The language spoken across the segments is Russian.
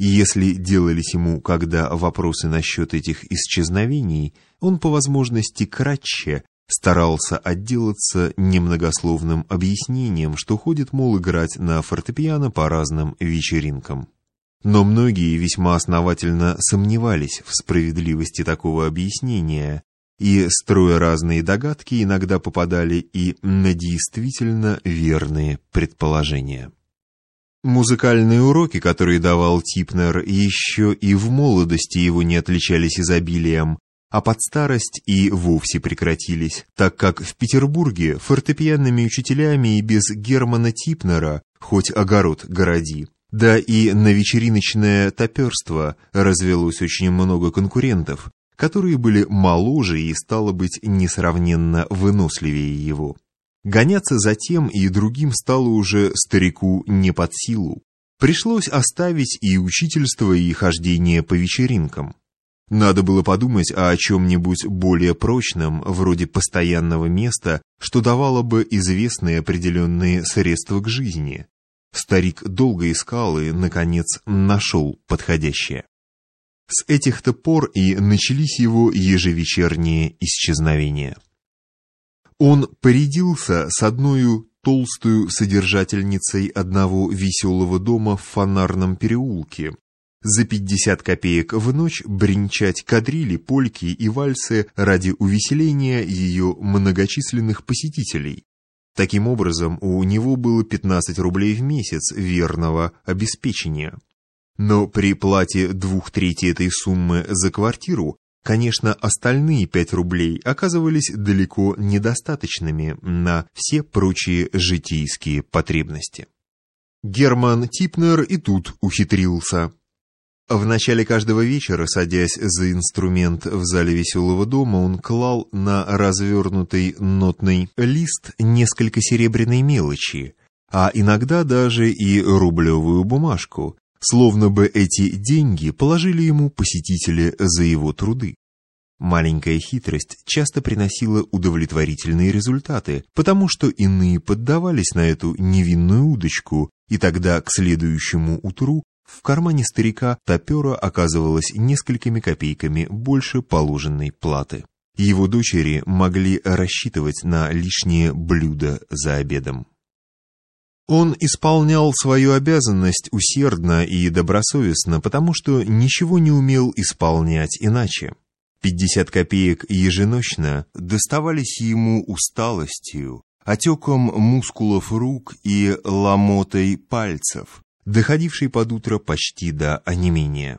И если делались ему когда вопросы насчет этих исчезновений, он по возможности кратче старался отделаться немногословным объяснением, что ходит, мол, играть на фортепиано по разным вечеринкам. Но многие весьма основательно сомневались в справедливости такого объяснения, и, строя разные догадки, иногда попадали и на действительно верные предположения. Музыкальные уроки, которые давал Типнер, еще и в молодости его не отличались изобилием, а под старость и вовсе прекратились, так как в Петербурге фортепианными учителями и без Германа Типнера хоть огород городи. Да и на вечериночное топерство развелось очень много конкурентов, которые были моложе и, стало быть, несравненно выносливее его. Гоняться за тем и другим стало уже старику не под силу. Пришлось оставить и учительство, и хождение по вечеринкам. Надо было подумать о чем-нибудь более прочном, вроде постоянного места, что давало бы известные определенные средства к жизни. Старик долго искал и, наконец, нашел подходящее. С этих-то пор и начались его ежевечерние исчезновения. Он порядился с одной толстую содержательницей одного веселого дома в фонарном переулке, за 50 копеек в ночь бренчать кадрили, польки и вальсы ради увеселения ее многочисленных посетителей. Таким образом, у него было 15 рублей в месяц верного обеспечения. Но при плате двух трети этой суммы за квартиру, конечно, остальные 5 рублей оказывались далеко недостаточными на все прочие житейские потребности. Герман Типнер и тут ухитрился. В начале каждого вечера, садясь за инструмент в зале веселого дома, он клал на развернутый нотный лист несколько серебряной мелочи, а иногда даже и рублевую бумажку, словно бы эти деньги положили ему посетители за его труды. Маленькая хитрость часто приносила удовлетворительные результаты, потому что иные поддавались на эту невинную удочку, и тогда к следующему утру в кармане старика топера оказывалось несколькими копейками больше положенной платы. Его дочери могли рассчитывать на лишнее блюдо за обедом. Он исполнял свою обязанность усердно и добросовестно, потому что ничего не умел исполнять иначе. Пятьдесят копеек еженочно доставались ему усталостью, отеком мускулов рук и ломотой пальцев, доходивший под утро почти до онемения.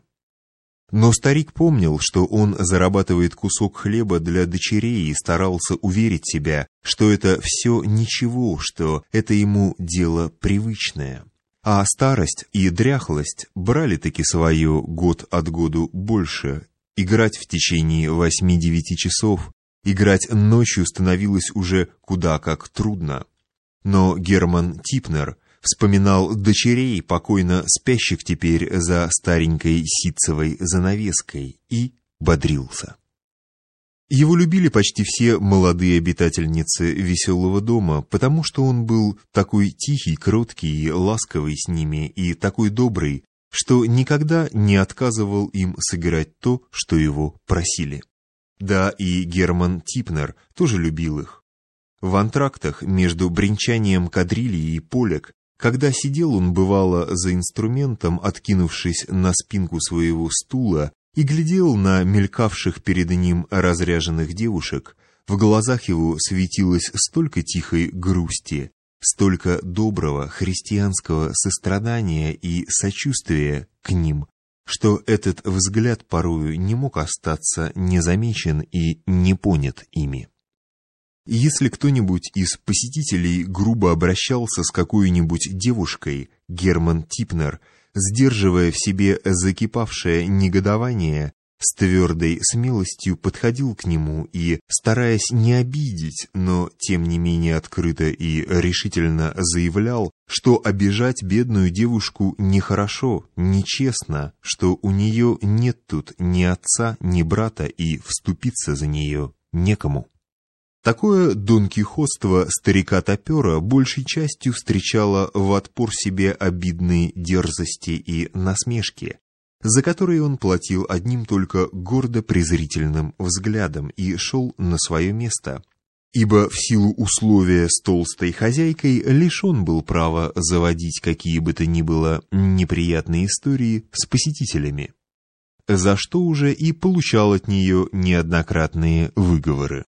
Но старик помнил, что он зарабатывает кусок хлеба для дочерей и старался уверить себя, что это все ничего, что это ему дело привычное. А старость и дряхлость брали-таки свое год от году больше. Играть в течение восьми-девяти часов, играть ночью становилось уже куда как трудно. Но Герман Типнер вспоминал дочерей, покойно спящих теперь за старенькой ситцевой занавеской, и бодрился. Его любили почти все молодые обитательницы веселого дома, потому что он был такой тихий, кроткий и ласковый с ними, и такой добрый, что никогда не отказывал им сыграть то, что его просили. Да, и Герман Типнер тоже любил их. В антрактах между бренчанием кадрили и полек когда сидел он, бывало, за инструментом, откинувшись на спинку своего стула, и глядел на мелькавших перед ним разряженных девушек, в глазах его светилось столько тихой грусти, столько доброго христианского сострадания и сочувствия к ним, что этот взгляд порою не мог остаться незамечен и не понят ими. Если кто-нибудь из посетителей грубо обращался с какой-нибудь девушкой, Герман Типнер, сдерживая в себе закипавшее негодование, с твердой смелостью подходил к нему и, стараясь не обидеть, но тем не менее открыто и решительно заявлял, что обижать бедную девушку нехорошо, нечестно, что у нее нет тут ни отца, ни брата и вступиться за нее некому. Такое донкихотство старика-топера большей частью встречало в отпор себе обидные дерзости и насмешки, за которые он платил одним только гордо-презрительным взглядом и шел на свое место, ибо в силу условия с толстой хозяйкой лишен был права заводить какие бы то ни было неприятные истории с посетителями, за что уже и получал от нее неоднократные выговоры.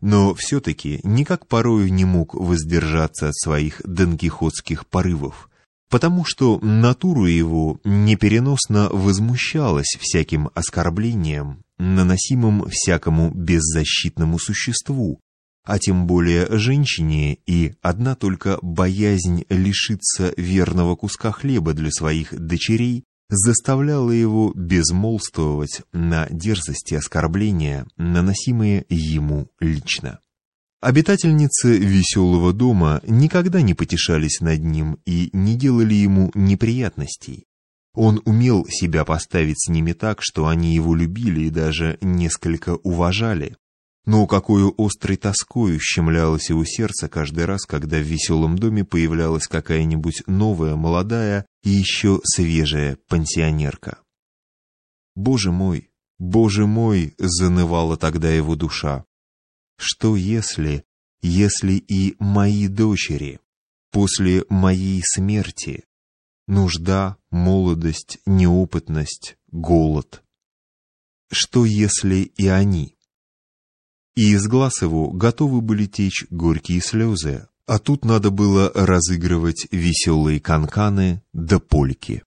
Но все-таки никак порою не мог воздержаться от своих донкихотских порывов, потому что натура его непереносно возмущалась всяким оскорблением, наносимым всякому беззащитному существу, а тем более женщине, и одна только боязнь лишиться верного куска хлеба для своих дочерей заставляла его безмолвствовать на дерзости оскорбления, наносимые ему лично. Обитательницы веселого дома никогда не потешались над ним и не делали ему неприятностей. Он умел себя поставить с ними так, что они его любили и даже несколько уважали. Но какую острой тоской ущемлялось его сердце каждый раз, когда в веселом доме появлялась какая-нибудь новая, молодая и еще свежая пансионерка. «Боже мой, боже мой!» — занывала тогда его душа. Что если, если и мои дочери после моей смерти нужда, молодость, неопытность, голод? Что если и они? И из глаз его готовы были течь горькие слезы, а тут надо было разыгрывать веселые канканы да польки.